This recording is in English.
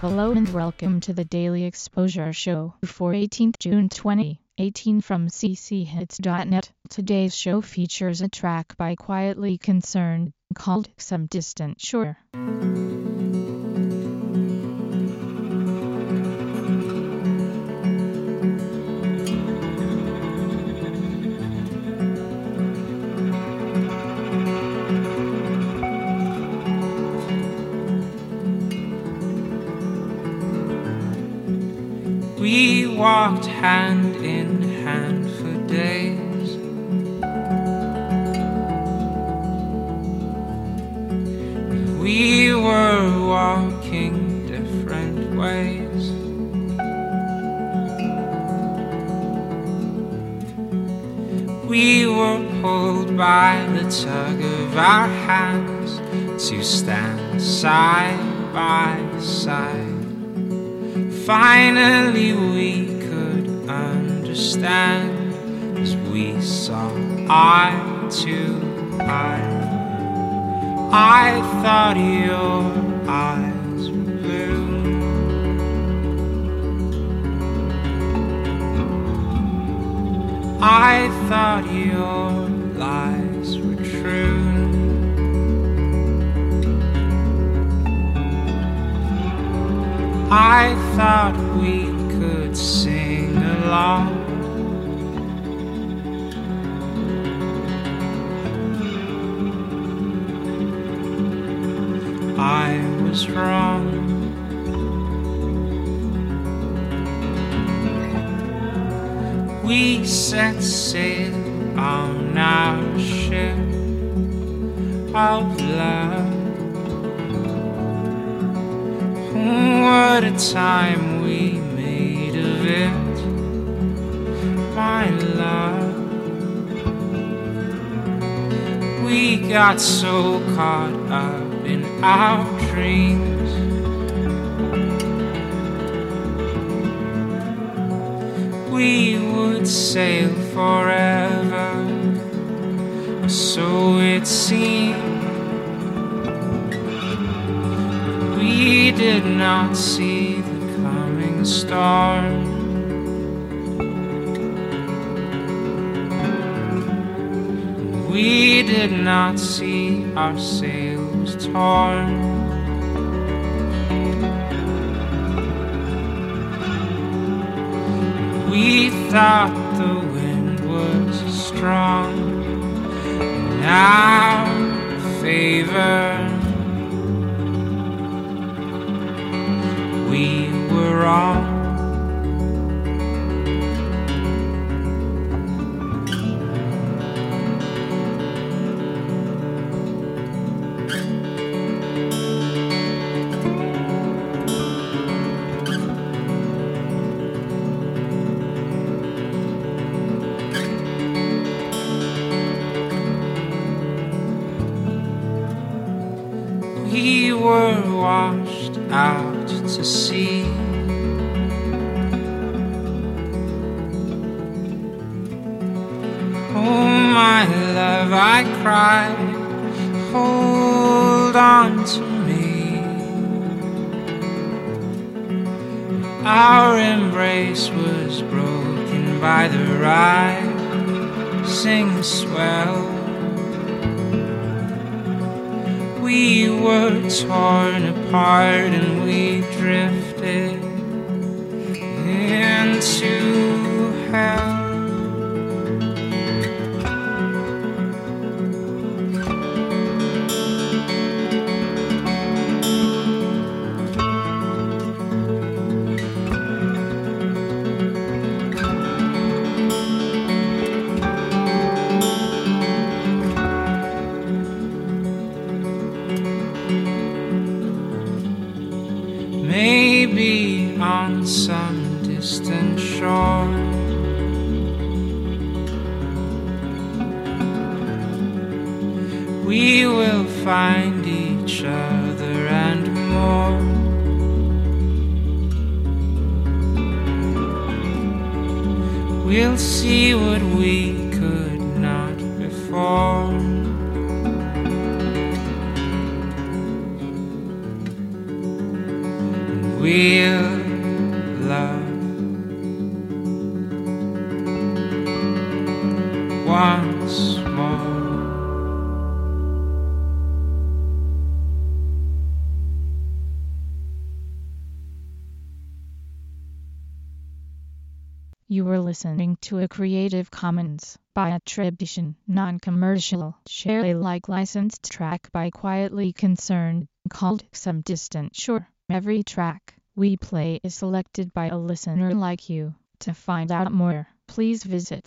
Hello and welcome to the Daily Exposure Show for 18th June 2018 from cchits.net. Today's show features a track by Quietly Concerned called Some Distant Shore. We walked hand in hand for days. We were walking different ways. We were pulled by the tug of our hands to stand side by side. Finally, we could understand as we saw eye to eye. I thought your eyes were blue. I thought your I thought we could sing along. I was wrong. We set sail on our ship of love. What a time we made of it, my love. We got so caught up in our dreams. We would sail forever, so it seemed. We did not see the coming storm. We did not see our sails torn. We thought the wind was strong. Now favor. Were washed out to sea. Oh, my love, I cried, hold on to me. Our embrace was broken by the rising swell. We were torn apart and we drifted into hell. Some distant shore. We will find each other and more. We'll see what we could not before. real Once more. You were listening to a Creative Commons by attribution, non-commercial, share Alike licensed track by Quietly Concerned, called Some Distant Shore. Every track we play is selected by a listener like you. To find out more, please visit